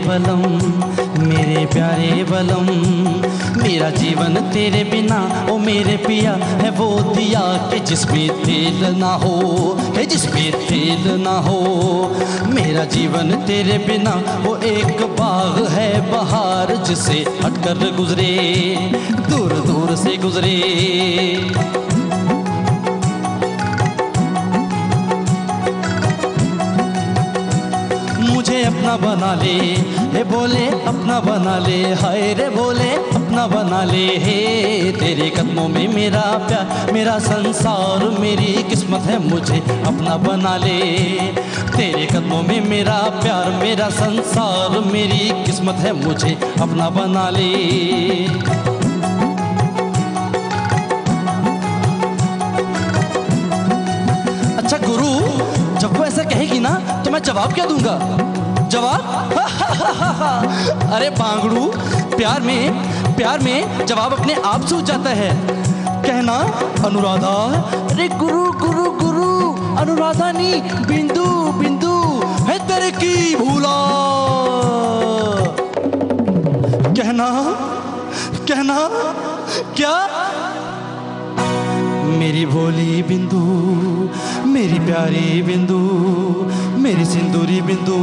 बलम, मेरे प्यारे बलम, मेरा जीवन तेरे बिना, ओ मेरे पिया, है वो दिया कि जिसमें तेल ना हो, है जिसमें तेल ना हो। मेरा जीवन तेरे बिना, वो एक बाग है बहार जिसे हटकर गुजरे दूर दूर से गुजरे। अपना बना ले। हे बोले, अपना बना ले। हाय रे बोले, अपना बना ले। हे तेरे कदमों में मेरा प्यार, मेरा संसार, मेरी किस्मत है, मुझे अपना बना ले। तेरे कदमों में मेरा प्यार, मेरा संसार, मेरी किस्मत है, मुझे अपना बना ले। अच्छा गुरु, जब वो ऐसा कहेगी ना तो मैं जवाब क्या दूँगा? जवाब? अरे बांगड़ू, प्यार में प्यार में जवाब अपने आप सूझ जाता है। कहना, अनुराधा, अरे गुरु गुरु गुरु, अनुराधा नी, बिंदु बिंदु, है तेरे की भूला। कहना कहना, क्या? मेरी भोली बिंदु, मेरी प्यारी बिंदु मेरी सिंदूरी बिंदु,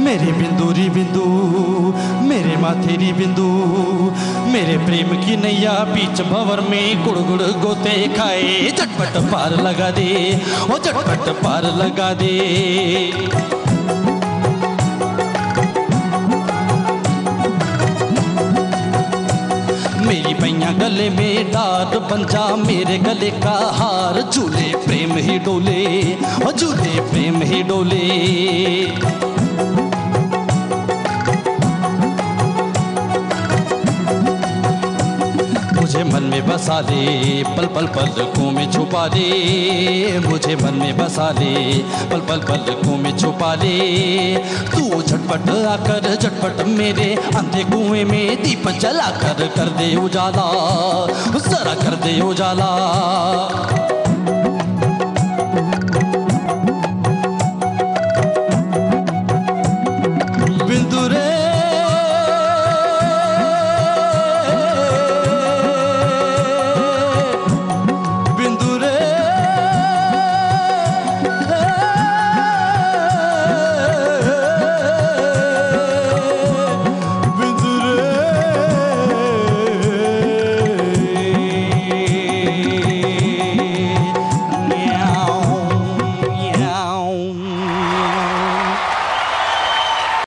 मेरी बिंदूरी बिंदु, मेरे माथेरी बिंदु, मेरे प्रेम की नैया बीच भंवर में गुड़ गुड़ गोते खाए। झटपट पार लगा दे, ओ झटपट पार लगा दे। मेरी पैया गले में डार बन जा मेरे गले का हार। झूले प्रेम ही डोले झूले प्रेम ही डोले। मन में बसा ले पल पल पलकों में छुपा ले मुझे मन में बसा दे, पल पल पलकों में छुपा ले तू झटपट आकर, झटपट मेरे अंधे कुएँ में दीप जला कर कर दे उजाला, जरा कर दे उजाला।